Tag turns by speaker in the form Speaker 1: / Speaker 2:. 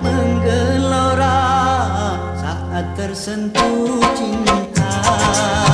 Speaker 1: menggelora saat tersentuh cinta.